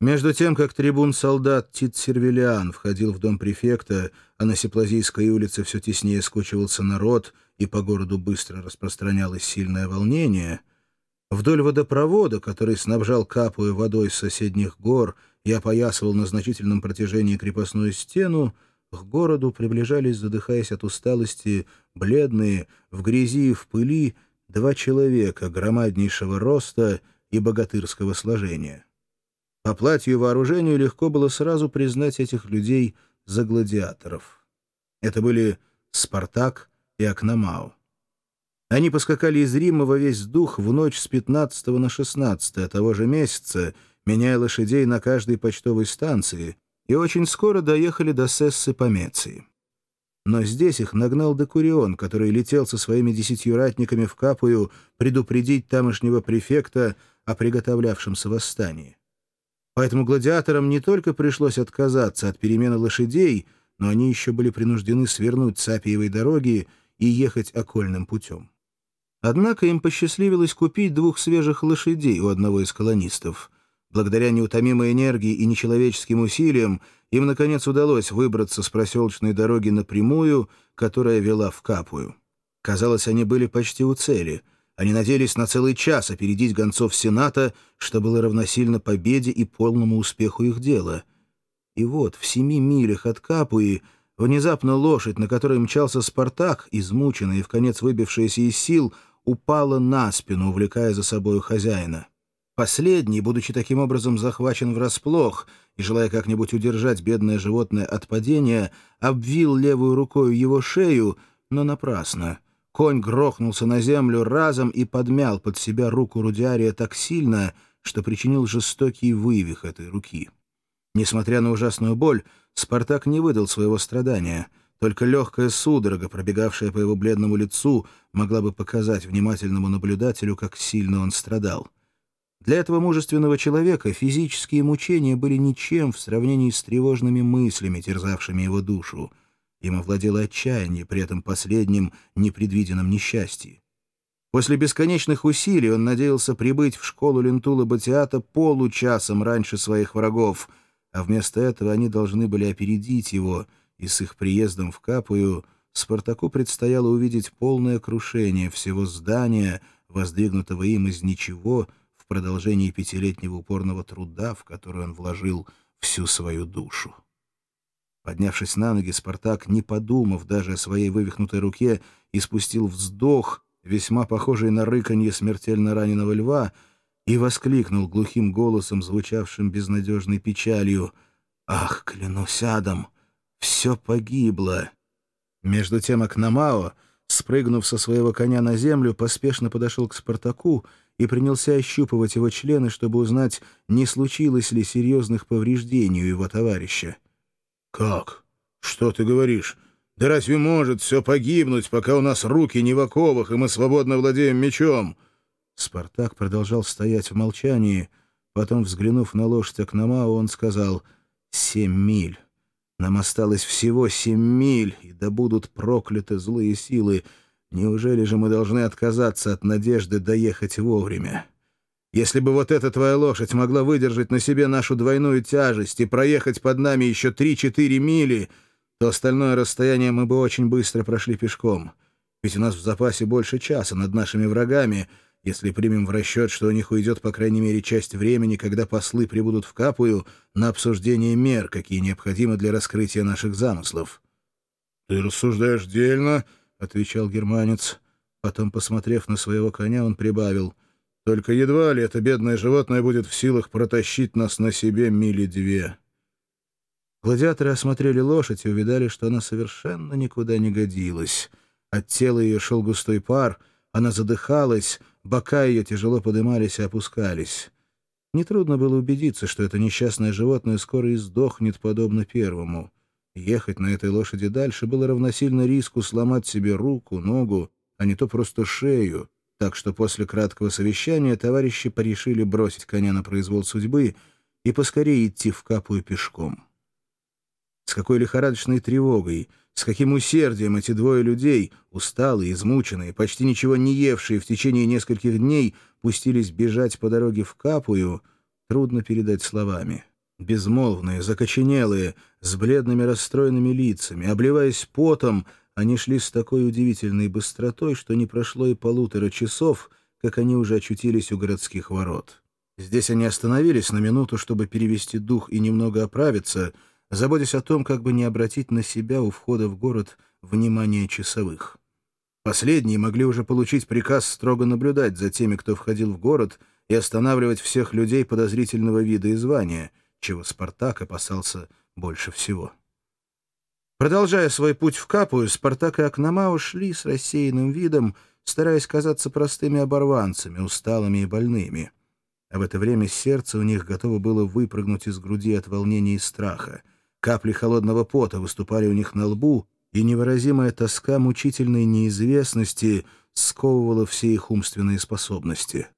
Между тем, как трибун-солдат Тит Сервилиан входил в дом префекта, а на Сеплазийской улице все теснее скучивался народ, и по городу быстро распространялось сильное волнение, вдоль водопровода, который снабжал Капую водой с соседних гор и опоясывал на значительном протяжении крепостную стену, к городу приближались, задыхаясь от усталости, бледные, в грязи и в пыли, два человека громаднейшего роста и богатырского сложения. По платью и вооружению легко было сразу признать этих людей за гладиаторов. Это были Спартак и Акномау. Они поскакали из Рима во весь дух в ночь с 15 на 16 того же месяца, меняя лошадей на каждой почтовой станции, и очень скоро доехали до Сессы Помеции. Но здесь их нагнал Декурион, который летел со своими десятью ратниками в Капую предупредить тамошнего префекта о приготовлявшемся восстании. Поэтому гладиаторам не только пришлось отказаться от перемены лошадей, но они еще были принуждены свернуть с Апиевой дороги и ехать окольным путем. Однако им посчастливилось купить двух свежих лошадей у одного из колонистов. Благодаря неутомимой энергии и нечеловеческим усилиям им, наконец, удалось выбраться с проселочной дороги напрямую, которая вела в Капую. Казалось, они были почти у цели — они надеялись на целый час опередить гонцов Сената, что было равносильно победе и полному успеху их дела. И вот в семи милях от Капуи внезапно лошадь, на которой мчался Спартак, измученная и в конец выбившаяся из сил, упала на спину, увлекая за собою хозяина. Последний, будучи таким образом захвачен врасплох и желая как-нибудь удержать бедное животное от падения, обвил левую рукой его шею, но напрасно — Конь грохнулся на землю разом и подмял под себя руку Рудиария так сильно, что причинил жестокий вывих этой руки. Несмотря на ужасную боль, Спартак не выдал своего страдания. Только легкая судорога, пробегавшая по его бледному лицу, могла бы показать внимательному наблюдателю, как сильно он страдал. Для этого мужественного человека физические мучения были ничем в сравнении с тревожными мыслями, терзавшими его душу — им овладело отчаяние при этом последнем непредвиденном несчастье. После бесконечных усилий он надеялся прибыть в школу Лентула Батиата получасом раньше своих врагов, а вместо этого они должны были опередить его, и с их приездом в Капую Спартаку предстояло увидеть полное крушение всего здания, воздвигнутого им из ничего в продолжении пятилетнего упорного труда, в который он вложил всю свою душу. Поднявшись на ноги, Спартак, не подумав даже о своей вывихнутой руке, испустил вздох, весьма похожий на рыканье смертельно раненого льва, и воскликнул глухим голосом, звучавшим безнадежной печалью, «Ах, клянусь адом, все погибло!» Между тем Акномао, спрыгнув со своего коня на землю, поспешно подошел к Спартаку и принялся ощупывать его члены, чтобы узнать, не случилось ли серьезных повреждений у его товарища. «Как? Что ты говоришь? Да разве может все погибнуть, пока у нас руки не в оковах, и мы свободно владеем мечом?» Спартак продолжал стоять в молчании. Потом, взглянув на лошадь Акномау, он сказал «Семь миль. Нам осталось всего семь миль, и да будут прокляты злые силы. Неужели же мы должны отказаться от надежды доехать вовремя?» Если бы вот эта твоя лошадь могла выдержать на себе нашу двойную тяжесть и проехать под нами еще три-четыре мили, то остальное расстояние мы бы очень быстро прошли пешком. Ведь у нас в запасе больше часа над нашими врагами, если примем в расчет, что у них уйдет по крайней мере часть времени, когда послы прибудут в Капую на обсуждение мер, какие необходимы для раскрытия наших замыслов. — Ты рассуждаешь дельно, — отвечал германец. Потом, посмотрев на своего коня, он прибавил — только едва ли это бедное животное будет в силах протащить нас на себе мили две. Гладиаторы осмотрели лошадь и увидали, что она совершенно никуда не годилась. От тела ее шел густой пар, она задыхалась, бока ее тяжело подымались и опускались. Нетрудно было убедиться, что это несчастное животное скоро издохнет, подобно первому. Ехать на этой лошади дальше было равносильно риску сломать себе руку, ногу, а не то просто шею, так что после краткого совещания товарищи порешили бросить коня на произвол судьбы и поскорее идти в Капую пешком. С какой лихорадочной тревогой, с каким усердием эти двое людей, усталые, измученные, почти ничего не евшие в течение нескольких дней, пустились бежать по дороге в Капую, трудно передать словами. Безмолвные, закоченелые, с бледными расстроенными лицами, обливаясь потом, они шли с такой удивительной быстротой, что не прошло и полутора часов, как они уже очутились у городских ворот. Здесь они остановились на минуту, чтобы перевести дух и немного оправиться, заботясь о том, как бы не обратить на себя у входа в город внимание часовых. Последние могли уже получить приказ строго наблюдать за теми, кто входил в город, и останавливать всех людей подозрительного вида и звания, чего Спартак опасался больше всего. Продолжая свой путь в Капую, Спартак и Акномау шли с рассеянным видом, стараясь казаться простыми оборванцами, усталыми и больными. А в это время сердце у них готово было выпрыгнуть из груди от волнения и страха. Капли холодного пота выступали у них на лбу, и невыразимая тоска мучительной неизвестности сковывала все их умственные способности.